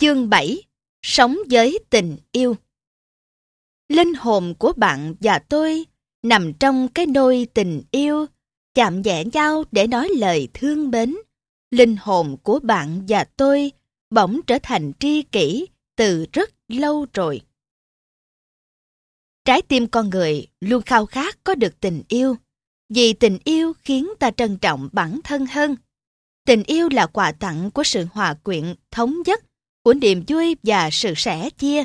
Chương 7 Sống với tình yêu Linh hồn của bạn và tôi nằm trong cái nôi tình yêu, chạm nhẹ nhau để nói lời thương mến. Linh hồn của bạn và tôi bỗng trở thành tri kỷ từ rất lâu rồi. Trái tim con người luôn khao khát có được tình yêu, vì tình yêu khiến ta trân trọng bản thân hơn. Tình yêu là quà tặng của sự hòa quyện, thống nhất, của niềm vui và sự sẻ chia.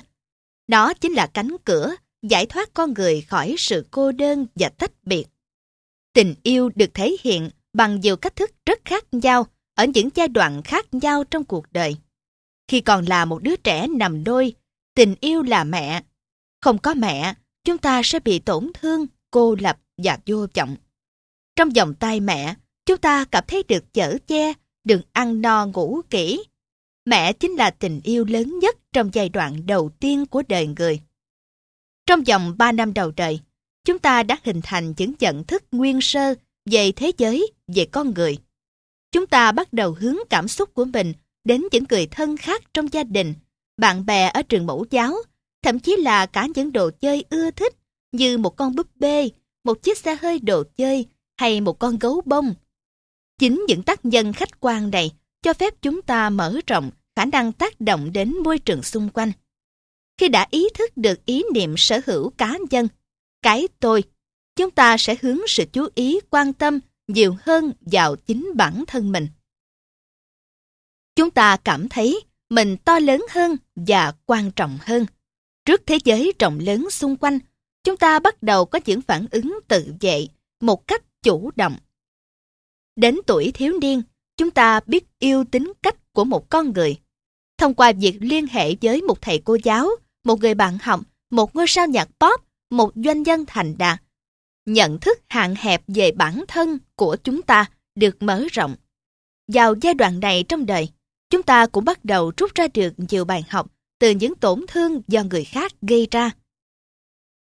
nó chính là cánh cửa giải thoát con người khỏi sự cô đơn và tách biệt. Tình yêu được thể hiện bằng nhiều cách thức rất khác nhau ở những giai đoạn khác nhau trong cuộc đời. Khi còn là một đứa trẻ nằm đôi, tình yêu là mẹ. Không có mẹ, chúng ta sẽ bị tổn thương, cô lập và vô vọng. Trong vòng tay mẹ, chúng ta cảm thấy được chở che, được ăn no ngủ kỹ. Mẹ chính là tình yêu lớn nhất trong giai đoạn đầu tiên của đời người. Trong vòng 3 năm đầu đời, chúng ta đã hình thành những nhận thức nguyên sơ về thế giới, về con người. Chúng ta bắt đầu hướng cảm xúc của mình đến những người thân khác trong gia đình, bạn bè ở trường mẫu giáo, thậm chí là cả những đồ chơi ưa thích như một con búp bê, một chiếc xe hơi đồ chơi hay một con gấu bông. Chính những tác nhân khách quan này cho phép chúng ta mở rộng khả năng tác động đến môi trường xung quanh. Khi đã ý thức được ý niệm sở hữu cá nhân, cái tôi, chúng ta sẽ hướng sự chú ý quan tâm nhiều hơn vào chính bản thân mình. Chúng ta cảm thấy mình to lớn hơn và quan trọng hơn. Trước thế giới rộng lớn xung quanh, chúng ta bắt đầu có những phản ứng tự vệ một cách chủ động. Đến tuổi thiếu niên, chúng ta biết yêu tính cách của một con người. Thông qua việc liên hệ với một thầy cô giáo, một người bạn học, một ngôi sao nhạc pop, một doanh nhân thành đạt. Nhận thức hạn hẹp về bản thân của chúng ta được mở rộng. Vào giai đoạn này trong đời, chúng ta cũng bắt đầu rút ra được nhiều bài học từ những tổn thương do người khác gây ra.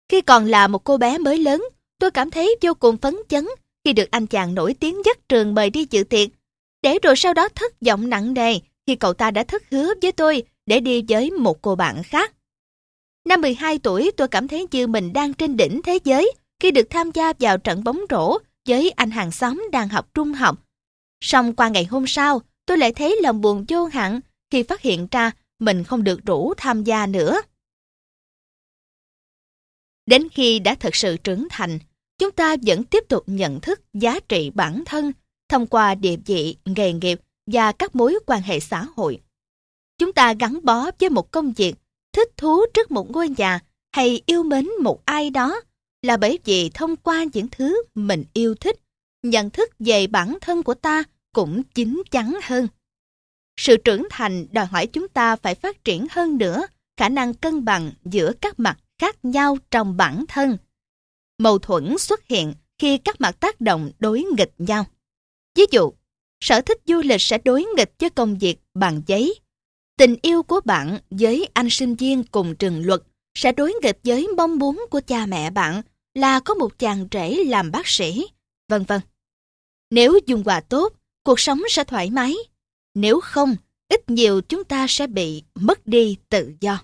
Khi còn là một cô bé mới lớn, tôi cảm thấy vô cùng phấn chấn khi được anh chàng nổi tiếng nhất trường mời đi dự tiệc, để rồi sau đó thất vọng nặng nề khi cậu ta đã thất hứa với tôi để đi với một cô bạn khác. Năm 12 tuổi tôi cảm thấy như mình đang trên đỉnh thế giới khi được tham gia vào trận bóng rổ với anh hàng xóm đang học trung học. Xong qua ngày hôm sau, tôi lại thấy lòng buồn vô hạn khi phát hiện ra mình không được rủ tham gia nữa. Đến khi đã thật sự trưởng thành, chúng ta vẫn tiếp tục nhận thức giá trị bản thân thông qua địa vị, nghề nghiệp và các mối quan hệ xã hội. Chúng ta gắn bó với một công việc, thích thú trước một ngôi nhà hay yêu mến một ai đó là bởi vì thông qua những thứ mình yêu thích, nhận thức về bản thân của ta cũng chín chắn hơn. Sự trưởng thành đòi hỏi chúng ta phải phát triển hơn nữa khả năng cân bằng giữa các mặt khác nhau trong bản thân. Mâu thuẫn xuất hiện khi các mặt tác động đối nghịch nhau. Ví dụ, sở thích du lịch sẽ đối nghịch với công việc bằng giấy. Tình yêu của bạn với anh sinh viên cùng trường luật sẽ đối nghịch với mong muốn của cha mẹ bạn là có một chàng rể làm bác sĩ, vân vân. Nếu dùng quà tốt, cuộc sống sẽ thoải mái. Nếu không, ít nhiều chúng ta sẽ bị mất đi tự do.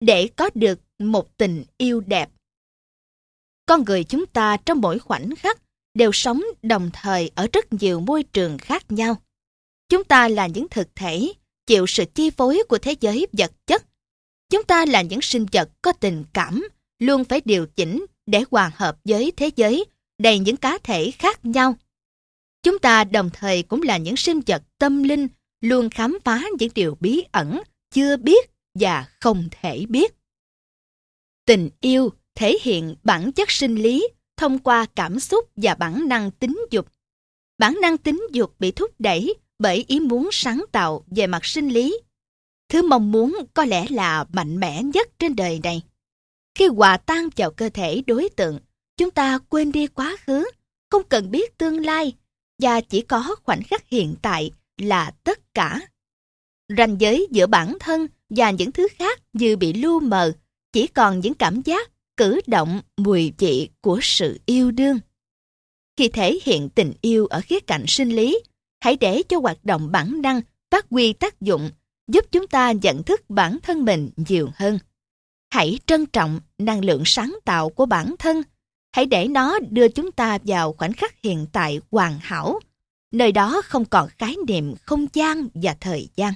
Để có được một tình yêu đẹp. Con người chúng ta trong mỗi khoảnh khắc đều sống đồng thời ở rất nhiều môi trường khác nhau. Chúng ta là những thực thể chịu sự chi phối của thế giới vật chất. Chúng ta là những sinh vật có tình cảm, luôn phải điều chỉnh để hòa hợp với thế giới đầy những cá thể khác nhau. Chúng ta đồng thời cũng là những sinh vật tâm linh luôn khám phá những điều bí ẩn, chưa biết và không thể biết. Tình yêu thể hiện bản chất sinh lý thông qua cảm xúc và bản năng tính dục. Bản năng tính dục bị thúc đẩy bởi ý muốn sáng tạo về mặt sinh lý. Thứ mong muốn có lẽ là mạnh mẽ nhất trên đời này. Khi hòa tan vào cơ thể đối tượng, chúng ta quên đi quá khứ, không cần biết tương lai, và chỉ có khoảnh khắc hiện tại là tất cả. Ranh giới giữa bản thân và những thứ khác như bị lu mờ, chỉ còn những cảm giác, cử động, mùi vị của sự yêu đương. Khi thể hiện tình yêu ở khía cạnh sinh lý, hãy để cho hoạt động bản năng phát huy tác dụng giúp chúng ta nhận thức bản thân mình nhiều hơn. Hãy trân trọng năng lượng sáng tạo của bản thân. Hãy để nó đưa chúng ta vào khoảnh khắc hiện tại hoàn hảo, nơi đó không còn khái niệm không gian và thời gian.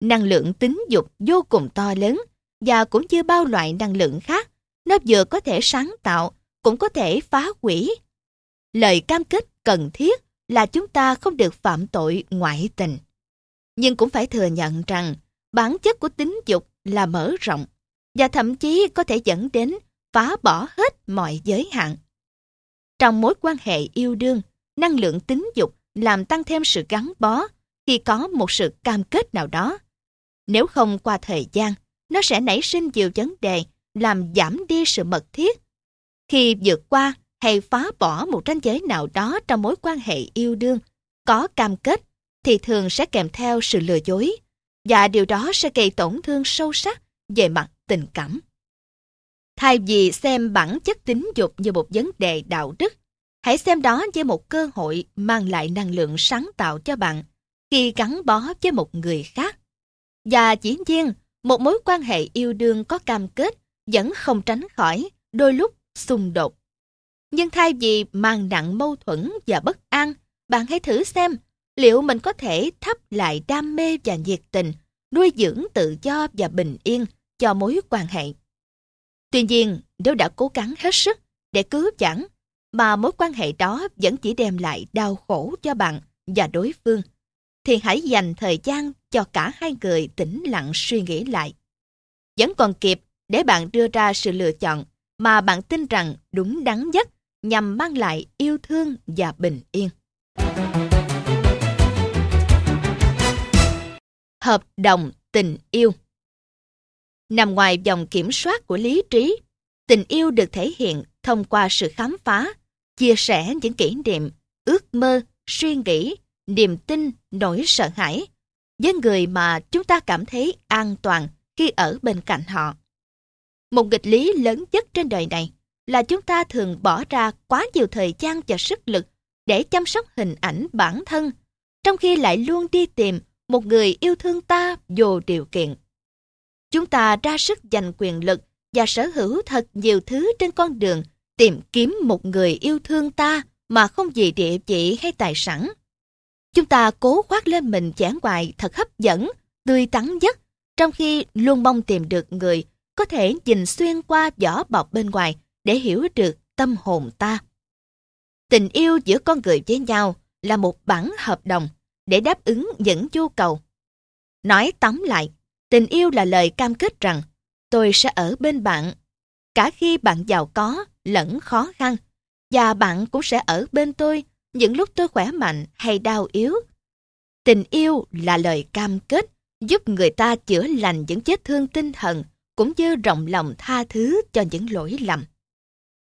Năng lượng tính dục vô cùng to lớn và cũng như bao loại năng lượng khác, nó vừa có thể sáng tạo, cũng có thể phá hủy. Lời cam kết cần thiết là chúng ta không được phạm tội ngoại tình. Nhưng cũng phải thừa nhận rằng bản chất của tính dục là mở rộng và thậm chí có thể dẫn đến phá bỏ hết mọi giới hạn. Trong mối quan hệ yêu đương, năng lượng tính dục làm tăng thêm sự gắn bó khi có một sự cam kết nào đó. Nếu không qua thời gian, nó sẽ nảy sinh nhiều vấn đề làm giảm đi sự mật thiết. Khi vượt qua hay phá bỏ một ranh giới nào đó trong mối quan hệ yêu đương, có cam kết thì thường sẽ kèm theo sự lừa dối và điều đó sẽ gây tổn thương sâu sắc về mặt tình cảm. Thay vì xem bản chất tính dục như một vấn đề đạo đức, hãy xem đó như một cơ hội mang lại năng lượng sáng tạo cho bạn khi gắn bó với một người khác. Và chỉ nhiên, một mối quan hệ yêu đương có cam kết vẫn không tránh khỏi đôi lúc xung đột. Nhưng thay vì mang nặng mâu thuẫn và bất an, bạn hãy thử xem liệu mình có thể thắp lại đam mê và nhiệt tình, nuôi dưỡng tự do và bình yên cho mối quan hệ. Tuy nhiên, nếu đã cố gắng hết sức để cứu chẳng, mà mối quan hệ đó vẫn chỉ đem lại đau khổ cho bạn và đối phương, thì hãy dành thời gian cho cả hai người tĩnh lặng suy nghĩ lại. Vẫn còn kịp để bạn đưa ra sự lựa chọn mà bạn tin rằng đúng đắn nhất nhằm mang lại yêu thương và bình yên. Hợp đồng tình yêu Nằm ngoài vòng kiểm soát của lý trí, tình yêu được thể hiện thông qua sự khám phá, chia sẻ những kỷ niệm, ước mơ, suy nghĩ, niềm tin, nỗi sợ hãi với người mà chúng ta cảm thấy an toàn khi ở bên cạnh họ. Một nghịch lý lớn nhất trên đời này là chúng ta thường bỏ ra quá nhiều thời gian và sức lực để chăm sóc hình ảnh bản thân, trong khi lại luôn đi tìm một người yêu thương ta vô điều kiện. Chúng ta ra sức giành quyền lực và sở hữu thật nhiều thứ trên con đường tìm kiếm một người yêu thương ta mà không vì địa vị hay tài sản. Chúng ta cố khoác lên mình vẻ ngoài thật hấp dẫn, tươi tắn nhất, trong khi luôn mong tìm được người có thể nhìn xuyên qua vỏ bọc bên ngoài để hiểu được tâm hồn ta. Tình yêu giữa con người với nhau là một bản hợp đồng để đáp ứng những nhu cầu. Nói tóm lại, tình yêu là lời cam kết rằng tôi sẽ ở bên bạn cả khi bạn giàu có lẫn khó khăn và bạn cũng sẽ ở bên tôi những lúc tôi khỏe mạnh hay đau yếu. Tình yêu là lời cam kết giúp người ta chữa lành những vết thương tinh thần cũng như rộng lòng tha thứ cho những lỗi lầm.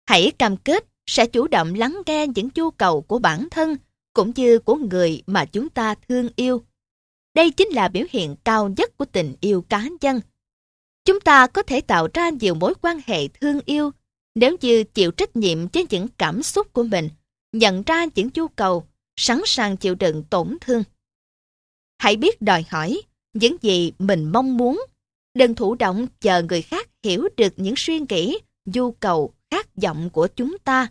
Hãy cam kết sẽ chủ động lắng nghe những nhu cầu của bản thân cũng như của người mà chúng ta thương yêu. Đây chính là biểu hiện cao nhất của tình yêu cá nhân. Chúng ta có thể tạo ra nhiều mối quan hệ thương yêu nếu như chịu trách nhiệm với những cảm xúc của mình, nhận ra những nhu cầu, sẵn sàng chịu đựng tổn thương. Hãy biết đòi hỏi những gì mình mong muốn, đừng thụ động chờ người khác hiểu được những suy nghĩ, nhu cầu, khát vọng của chúng ta.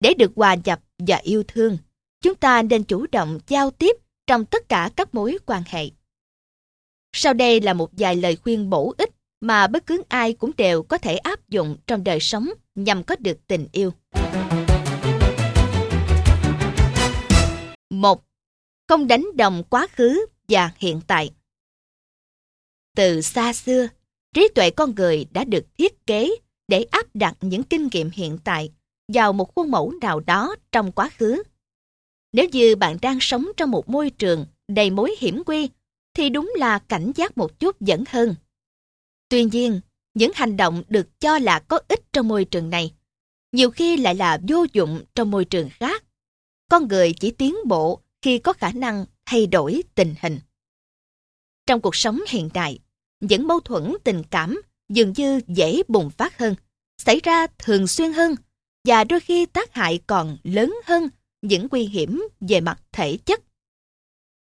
Để được hòa nhập và yêu thương, chúng ta nên chủ động giao tiếp trong tất cả các mối quan hệ. Sau đây là một vài lời khuyên bổ ích mà bất cứ ai cũng đều có thể áp dụng trong đời sống nhằm có được tình yêu. 1. Không đánh đồng quá khứ và hiện tại. Từ xa xưa, trí tuệ con người đã được thiết kế để áp đặt những kinh nghiệm hiện tại vào một khuôn mẫu nào đó trong quá khứ. Nếu như bạn đang sống trong một môi trường đầy mối hiểm nguy, thì đúng là cảnh giác một chút vẫn hơn. Tuy nhiên, những hành động được cho là có ích trong môi trường này, nhiều khi lại là vô dụng trong môi trường khác. Con người chỉ tiến bộ khi có khả năng thay đổi tình hình. Trong cuộc sống hiện đại, những mâu thuẫn tình cảm dường như dễ bùng phát hơn, xảy ra thường xuyên hơn và đôi khi tác hại còn lớn hơn những nguy hiểm về mặt thể chất.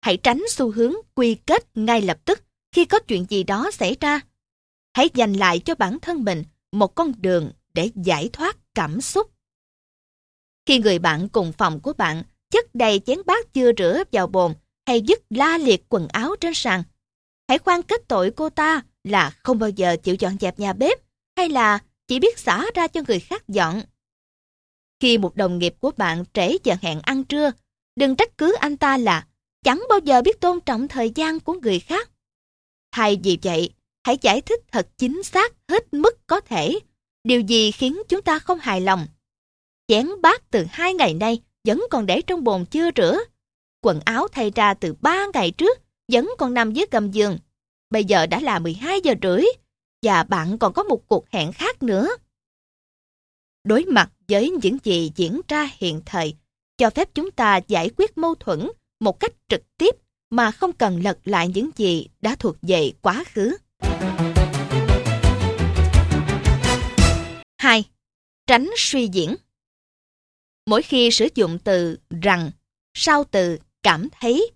hãy tránh xu hướng quy kết ngay lập tức khi có chuyện gì đó xảy ra. Hãy dành lại cho bản thân mình một con đường để giải thoát cảm xúc. Khi người bạn cùng phòng của bạn chất đầy chén bát chưa rửa vào bồn hay dứt la liệt quần áo trên sàn, hãy khoan kết tội cô ta là không bao giờ chịu dọn dẹp nhà bếp hay là chỉ biết xả ra cho người khác dọn. Khi một đồng nghiệp của bạn trễ giờ hẹn ăn trưa, đừng trách cứ anh ta là chẳng bao giờ biết tôn trọng thời gian của người khác. Thay vì vậy, hãy giải thích thật chính xác hết mức có thể điều gì khiến chúng ta không hài lòng. Chén bát từ hai ngày nay vẫn còn để trong bồn chưa rửa. Quần áo thay ra từ ba ngày trước vẫn còn nằm dưới gầm giường. Bây giờ đã là 12 giờ rưỡi và bạn còn có một cuộc hẹn khác nữa. Đối mặt với những gì diễn ra hiện thời, cho phép chúng ta giải quyết mâu thuẫn một cách trực tiếp mà không cần lật lại những gì đã thuộc về quá khứ. 2. Tránh suy diễn Mỗi khi sử dụng từ rằng sau từ cảm thấy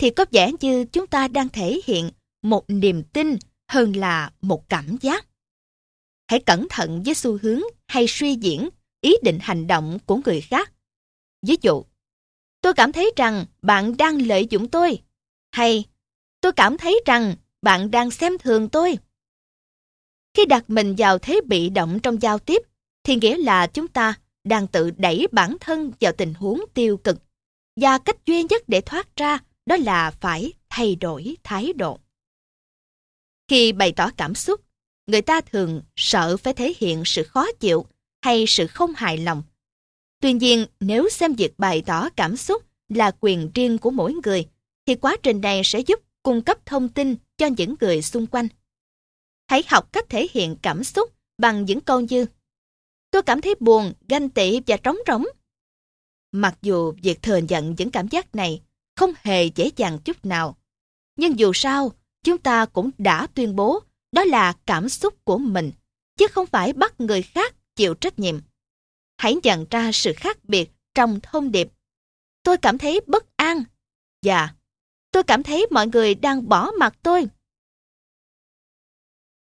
thì có vẻ như chúng ta đang thể hiện một niềm tin hơn là một cảm giác. Hãy cẩn thận với xu hướng hay suy diễn ý định hành động của người khác. Ví dụ, tôi cảm thấy rằng bạn đang lợi dụng tôi. Hay, tôi cảm thấy rằng bạn đang xem thường tôi. Khi đặt mình vào thế bị động trong giao tiếp, thì nghĩa là chúng ta đang tự đẩy bản thân vào tình huống tiêu cực. Và cách duy nhất để thoát ra đó là phải thay đổi thái độ. Khi bày tỏ cảm xúc, người ta thường sợ phải thể hiện sự khó chịu hay sự không hài lòng. Tuy nhiên, nếu xem việc bày tỏ cảm xúc là quyền riêng của mỗi người, thì quá trình này sẽ giúp cung cấp thông tin cho những người xung quanh. Hãy học cách thể hiện cảm xúc bằng những câu như Tôi cảm thấy buồn, ganh tị và trống rỗng. Mặc dù việc thừa nhận những cảm giác này không hề dễ dàng chút nào, nhưng dù sao, chúng ta cũng đã tuyên bố đó là cảm xúc của mình, chứ không phải bắt người khác chịu trách nhiệm. Hãy nhận ra sự khác biệt trong thông điệp. Tôi cảm thấy bất an và tôi cảm thấy mọi người đang bỏ mặt tôi.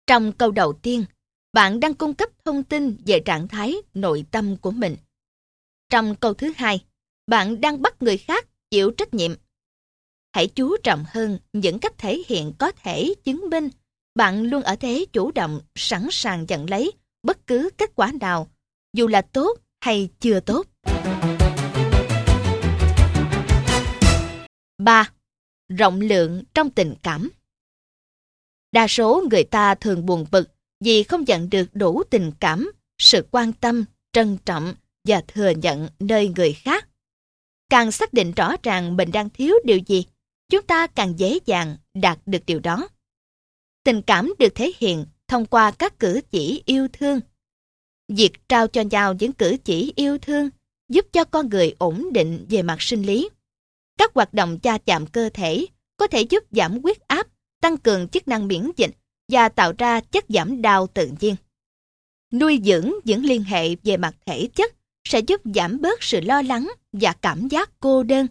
Trong câu đầu tiên, bạn đang cung cấp thông tin về trạng thái nội tâm của mình. Trong câu thứ hai, bạn đang bắt người khác chịu trách nhiệm. Hãy chú trọng hơn những cách thể hiện có thể chứng minh bạn luôn ở thế chủ động, sẵn sàng nhận lấy bất cứ kết quả nào, dù là tốt hay chưa tốt. 3. Rộng lượng trong tình cảm Đa số người ta thường buồn bực vì không nhận được đủ tình cảm, sự quan tâm, trân trọng và thừa nhận nơi người khác. Càng xác định rõ ràng mình đang thiếu điều gì, chúng ta càng dễ dàng đạt được điều đó. Tình cảm được thể hiện thông qua các cử chỉ yêu thương. Việc trao cho nhau những cử chỉ yêu thương giúp cho con người ổn định về mặt sinh lý. Các hoạt động cha chạm cơ thể có thể giúp giảm huyết áp, tăng cường chức năng miễn dịch và tạo ra chất giảm đau tự nhiên. Nuôi dưỡng những liên hệ về mặt thể chất sẽ giúp giảm bớt sự lo lắng và cảm giác cô đơn.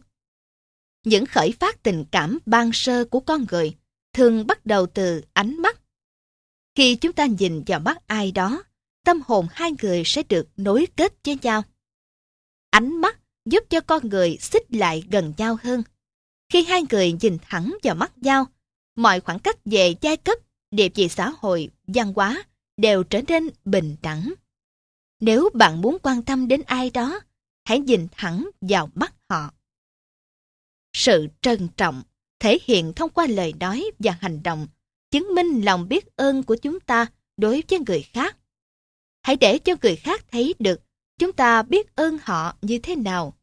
Những khởi phát tình cảm ban sơ của con người thường bắt đầu từ ánh mắt. Khi chúng ta nhìn vào mắt ai đó, tâm hồn hai người sẽ được nối kết với nhau. Ánh mắt giúp cho con người xích lại gần nhau hơn. Khi hai người nhìn thẳng vào mắt nhau, mọi khoảng cách về giai cấp địa vị xã hội, văn hóa đều trở nên bình đẳng. Nếu bạn muốn quan tâm đến ai đó, hãy nhìn thẳng vào mắt họ. Sự trân trọng thể hiện thông qua lời nói và hành động, chứng minh lòng biết ơn của chúng ta đối với người khác. Hãy để cho người khác thấy được chúng ta biết ơn họ như thế nào.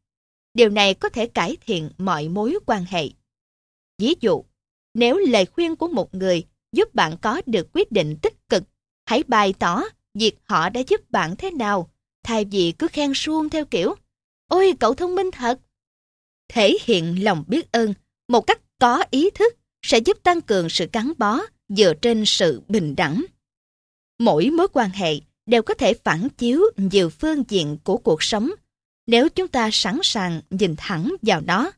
Điều này có thể cải thiện mọi mối quan hệ. Ví dụ, nếu lời khuyên của một người giúp bạn có được quyết định tích cực. Hãy bày tỏ việc họ đã giúp bạn thế nào, thay vì cứ khen suông theo kiểu Ôi cậu thông minh thật! Thể hiện lòng biết ơn một cách có ý thức sẽ giúp tăng cường sự gắn bó dựa trên sự bình đẳng. Mỗi mối quan hệ đều có thể phản chiếu nhiều phương diện của cuộc sống nếu chúng ta sẵn sàng nhìn thẳng vào nó.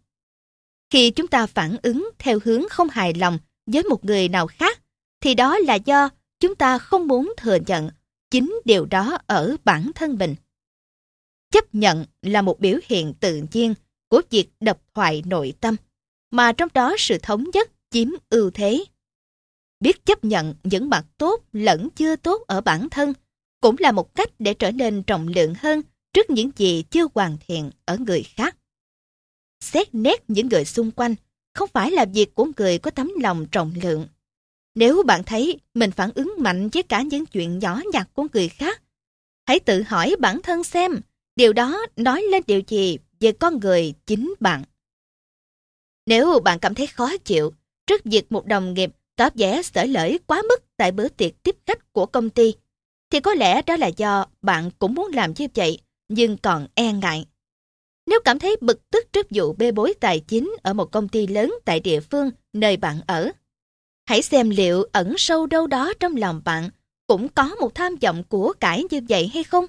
Khi chúng ta phản ứng theo hướng không hài lòng với một người nào khác, thì đó là do chúng ta không muốn thừa nhận chính điều đó ở bản thân mình. Chấp nhận là một biểu hiện tự nhiên của việc đập thoại nội tâm, mà trong đó sự thống nhất chiếm ưu thế. Biết chấp nhận những mặt tốt lẫn chưa tốt ở bản thân cũng là một cách để trở nên trọng lượng hơn trước những gì chưa hoàn thiện ở người khác. Xét nét những người xung quanh không phải là việc của người có tấm lòng trọng lượng. Nếu bạn thấy mình phản ứng mạnh với cả những chuyện nhỏ nhặt của người khác, hãy tự hỏi bản thân xem điều đó nói lên điều gì về con người chính bạn. Nếu bạn cảm thấy khó chịu trước việc một đồng nghiệp tỏ vẻ sở lợi quá mức tại bữa tiệc tiếp khách của công ty, thì có lẽ đó là do bạn cũng muốn làm như vậy, nhưng còn e ngại. Nếu cảm thấy bực tức trước vụ bê bối tài chính ở một công ty lớn tại địa phương nơi bạn ở, hãy xem liệu ẩn sâu đâu đó trong lòng bạn cũng có một tham vọng của cải như vậy hay không?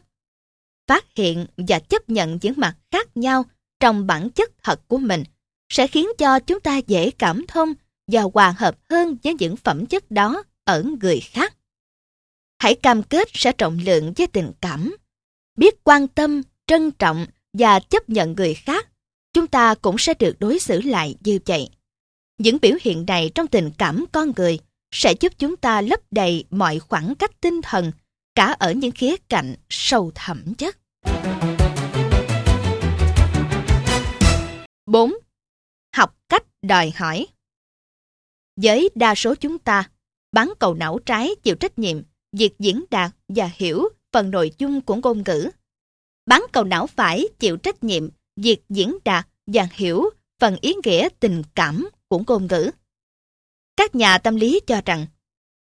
Phát hiện và chấp nhận những mặt khác nhau trong bản chất thật của mình sẽ khiến cho chúng ta dễ cảm thông và hòa hợp hơn với những phẩm chất đó ở người khác. Hãy cam kết sẽ trọng lượng với tình cảm, biết quan tâm, trân trọng và chấp nhận người khác, chúng ta cũng sẽ được đối xử lại như vậy. Những biểu hiện này trong tình cảm con người sẽ giúp chúng ta lấp đầy mọi khoảng cách tinh thần, cả ở những khía cạnh sâu thẳm nhất. 4. Học cách đòi hỏi Với đa số chúng ta, bán cầu não trái chịu trách nhiệm việc diễn đạt và hiểu phần nội dung của ngôn ngữ. Bán cầu não phải chịu trách nhiệm việc diễn đạt và hiểu phần ý nghĩa tình cảm của ngôn ngữ. Các nhà tâm lý cho rằng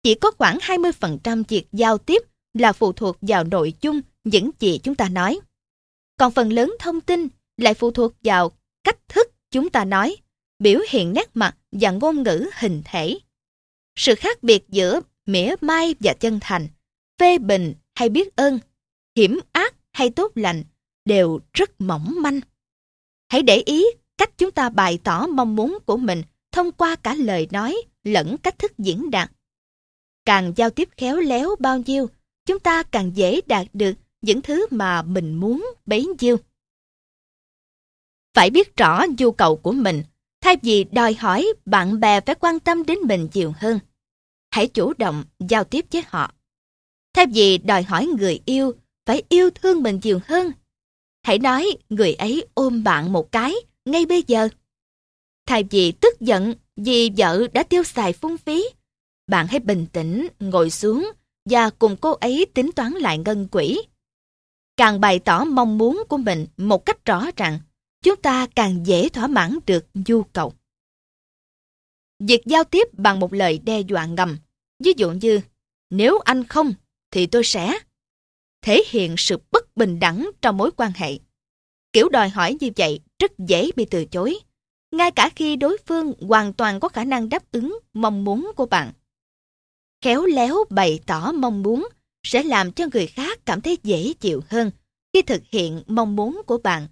chỉ có khoảng 20% việc giao tiếp là phụ thuộc vào nội dung những gì chúng ta nói. Còn phần lớn thông tin lại phụ thuộc vào cách thức chúng ta nói, biểu hiện nét mặt và ngôn ngữ hình thể. Sự khác biệt giữa mỉa mai và chân thành, phê bình hay biết ơn, hiểm ác hay tốt lành đều rất mỏng manh. Hãy để ý cách chúng ta bày tỏ mong muốn của mình thông qua cả lời nói lẫn cách thức diễn đạt. Càng giao tiếp khéo léo bao nhiêu, chúng ta càng dễ đạt được những thứ mà mình muốn bấy nhiêu. Phải biết rõ nhu cầu của mình, thay vì đòi hỏi bạn bè phải quan tâm đến mình nhiều hơn. Hãy chủ động giao tiếp với họ. Thay vì đòi hỏi người yêu phải yêu thương mình nhiều hơn, hãy nói người ấy ôm bạn một cái ngay bây giờ. Thay vì tức giận vì vợ đã tiêu xài phung phí, bạn hãy bình tĩnh ngồi xuống và cùng cô ấy tính toán lại ngân quỹ. Càng bày tỏ mong muốn của mình một cách rõ ràng, chúng ta càng dễ thỏa mãn được nhu cầu. Việc giao tiếp bằng một lời đe dọa ngầm, ví dụ như nếu anh không thì tôi sẽ thể hiện sự bất bình đẳng trong mối quan hệ. Kiểu đòi hỏi như vậy rất dễ bị từ chối, ngay cả khi đối phương hoàn toàn có khả năng đáp ứng mong muốn của bạn. Khéo léo bày tỏ mong muốn sẽ làm cho người khác cảm thấy dễ chịu hơn khi thực hiện mong muốn của bạn.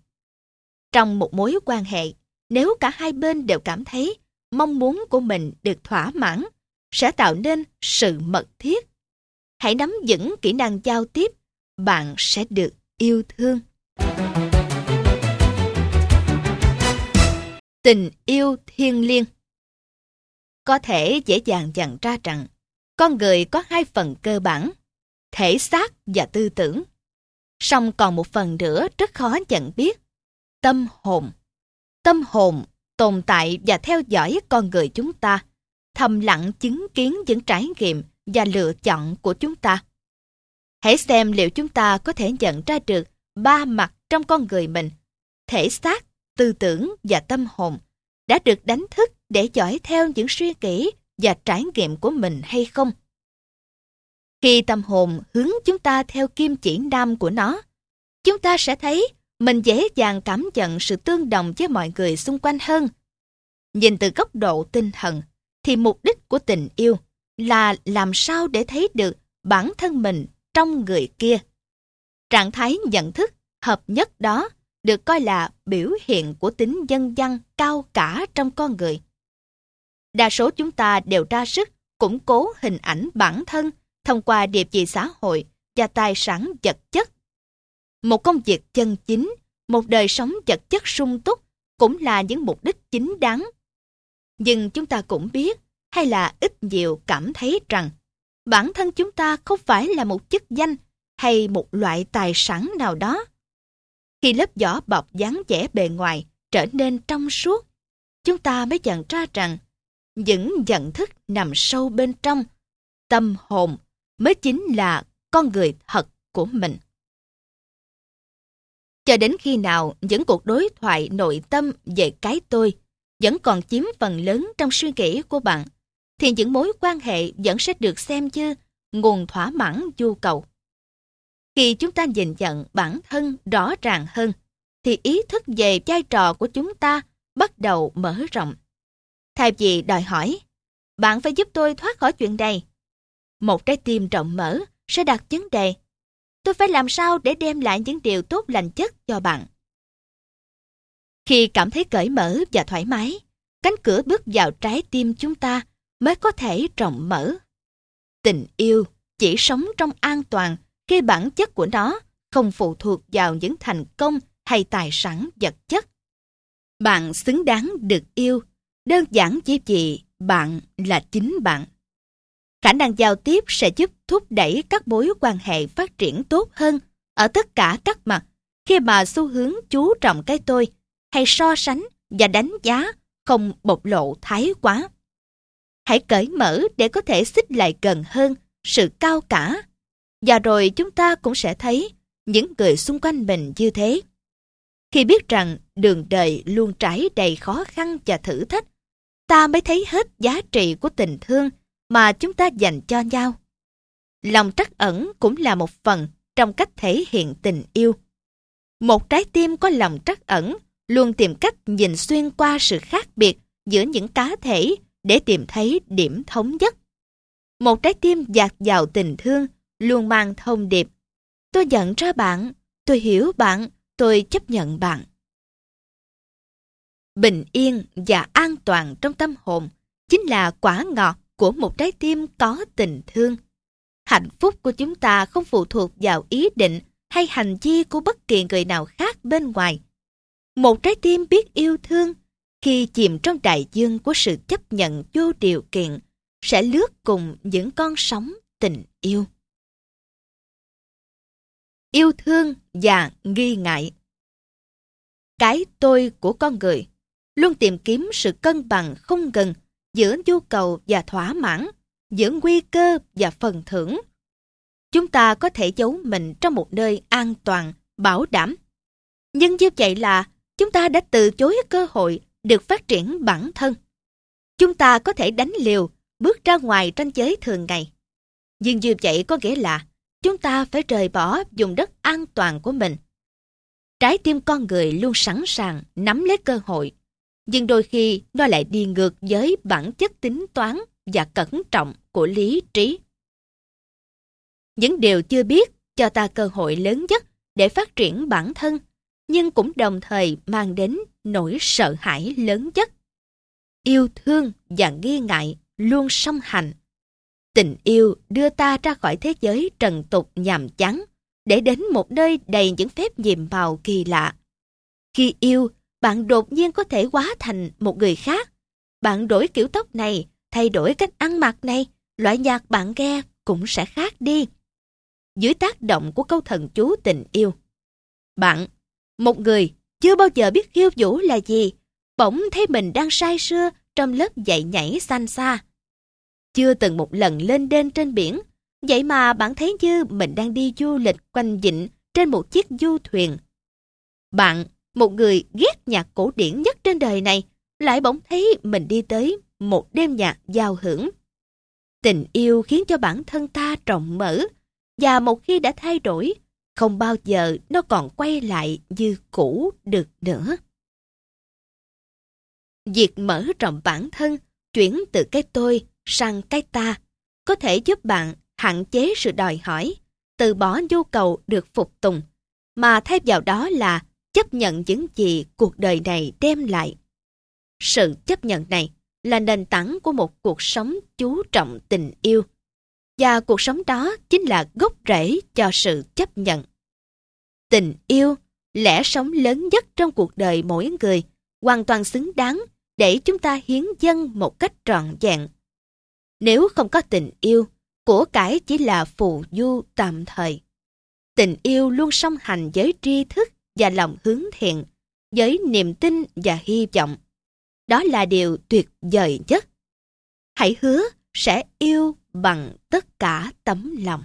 Trong một mối quan hệ, nếu cả hai bên đều cảm thấy mong muốn của mình được thỏa mãn, sẽ tạo nên sự mật thiết. Hãy nắm vững kỹ năng giao tiếp, bạn sẽ được yêu thương. Tình yêu thiêng liêng Có thể dễ dàng nhận ra rằng con người có hai phần cơ bản, thể xác và tư tưởng. Song còn một phần nữa rất khó nhận biết, tâm hồn. Tâm hồn tồn tại và theo dõi con người chúng ta, thầm lặng chứng kiến những trải nghiệm và lựa chọn của chúng ta. Hãy xem liệu chúng ta có thể nhận ra được ba mặt trong con người mình, thể xác, tư tưởng và tâm hồn, đã được đánh thức để dõi theo những suy nghĩ và trải nghiệm của mình hay không. Khi tâm hồn hướng chúng ta theo kim chỉ nam của nó, chúng ta sẽ thấy mình dễ dàng cảm nhận sự tương đồng với mọi người xung quanh hơn. Nhìn từ góc độ tinh thần, thì mục đích của tình yêu là làm sao để thấy được bản thân mình trong người kia. Trạng thái nhận thức hợp nhất đó được coi là biểu hiện của tính dân dân cao cả trong con người. Đa số chúng ta đều ra sức củng cố hình ảnh bản thân thông qua địa vị xã hội và tài sản vật chất. Một công việc chân chính, một đời sống vật chất sung túc cũng là những mục đích chính đáng. Nhưng chúng ta cũng biết, hay là ít nhiều cảm thấy rằng bản thân chúng ta không phải là một chức danh hay một loại tài sản nào đó. Khi lớp vỏ bọc dáng vẻ bề ngoài trở nên trong suốt, chúng ta mới nhận ra rằng những nhận thức nằm sâu bên trong tâm hồn mới chính là con người thật của mình. Cho đến khi nào những cuộc đối thoại nội tâm về cái tôi vẫn còn chiếm phần lớn trong suy nghĩ của bạn, thì những mối quan hệ vẫn sẽ được xem như nguồn thỏa mãn nhu cầu. Khi chúng ta nhìn nhận bản thân rõ ràng hơn, thì ý thức về vai trò của chúng ta bắt đầu mở rộng. Thay vì đòi hỏi, bạn phải giúp tôi thoát khỏi chuyện này. Một trái tim rộng mở sẽ đặt vấn đề. Tôi phải làm sao để đem lại những điều tốt lành chất cho bạn? Khi cảm thấy cởi mở và thoải mái, cánh cửa bước vào trái tim chúng ta mới có thể rộng mở. Tình yêu chỉ sống trong an toàn khi bản chất của nó không phụ thuộc vào những thành công hay tài sản vật chất. Bạn xứng đáng được yêu, đơn giản chỉ vì bạn là chính bạn. Khả năng giao tiếp sẽ giúp thúc đẩy các mối quan hệ phát triển tốt hơn ở tất cả các mặt khi mà xu hướng chú trọng cái tôi hay so sánh và đánh giá không bộc lộ thái quá. Hãy cởi mở để có thể xích lại gần hơn sự cao cả. Và rồi chúng ta cũng sẽ thấy những người xung quanh mình như thế. Khi biết rằng đường đời luôn trải đầy khó khăn và thử thách, ta mới thấy hết giá trị của tình thương mà chúng ta dành cho nhau. Lòng trắc ẩn cũng là một phần trong cách thể hiện tình yêu. Một trái tim có lòng trắc ẩn luôn tìm cách nhìn xuyên qua sự khác biệt giữa những cá thể để tìm thấy điểm thống nhất. Một trái tim dạt dào tình thương luôn mang thông điệp. Tôi nhận ra bạn, tôi hiểu bạn, tôi chấp nhận bạn. Bình yên và an toàn trong tâm hồn chính là quả ngọt của một trái tim có tình thương. Hạnh phúc của chúng ta không phụ thuộc vào ý định hay hành vi của bất kỳ người nào khác bên ngoài. Một trái tim biết yêu thương, khi chìm trong đại dương của sự chấp nhận vô điều kiện, sẽ lướt cùng những con sóng tình yêu. Yêu thương và nghi ngại Cái tôi của con người luôn tìm kiếm sự cân bằng không gần giữa nhu cầu và thỏa mãn, giữa nguy cơ và phần thưởng. Chúng ta có thể giấu mình trong một nơi an toàn, bảo đảm. Nhưng như vậy là chúng ta đã từ chối cơ hội được phát triển bản thân. Chúng ta có thể đánh liều, bước ra ngoài tranh giới thường ngày. Nhưng như vậy có nghĩa là chúng ta phải rời bỏ vùng đất an toàn của mình. Trái tim con người luôn sẵn sàng nắm lấy cơ hội nhưng đôi khi nó lại đi ngược với bản chất tính toán và cẩn trọng của lý trí. Những điều chưa biết cho ta cơ hội lớn nhất để phát triển bản thân, nhưng cũng đồng thời mang đến nỗi sợ hãi lớn nhất. Yêu thương và nghi ngại luôn song hành. Tình yêu đưa ta ra khỏi thế giới trần tục nhàm chán, để đến một nơi đầy những phép nhiệm màu kỳ lạ. Khi yêu, bạn đột nhiên có thể hóa thành một người khác. Bạn đổi kiểu tóc này, thay đổi cách ăn mặc này, loại nhạc bạn nghe cũng sẽ khác đi. Dưới tác động của câu thần chú tình yêu. Bạn, một người chưa bao giờ biết khiêu vũ là gì, bỗng thấy mình đang say sưa trong lớp dạy nhảy xanh xa. Chưa từng một lần lên đên trên biển, vậy mà bạn thấy như mình đang đi du lịch quanh vịnh trên một chiếc du thuyền. Bạn một người ghét nhạc cổ điển nhất trên đời này, lại bỗng thấy mình đi tới một đêm nhạc giao hưởng. Tình yêu khiến cho bản thân ta rộng mở, và một khi đã thay đổi, không bao giờ nó còn quay lại như cũ được nữa. Việc mở rộng bản thân, chuyển từ cái tôi sang cái ta, có thể giúp bạn hạn chế sự đòi hỏi, từ bỏ nhu cầu được phục tùng, mà thay vào đó là chấp nhận những gì cuộc đời này đem lại. Sự chấp nhận này là nền tảng của một cuộc sống chú trọng tình yêu. Và cuộc sống đó chính là gốc rễ cho sự chấp nhận. Tình yêu, lẽ sống lớn nhất trong cuộc đời mỗi người, hoàn toàn xứng đáng để chúng ta hiến dâng một cách trọn vẹn. Nếu không có tình yêu, của cải chỉ là phù du tạm thời. Tình yêu luôn song hành với tri thức và lòng hướng thiện, với niềm tin và hy vọng. Đó là điều tuyệt vời nhất. Hãy hứa sẽ yêu bằng tất cả tấm lòng.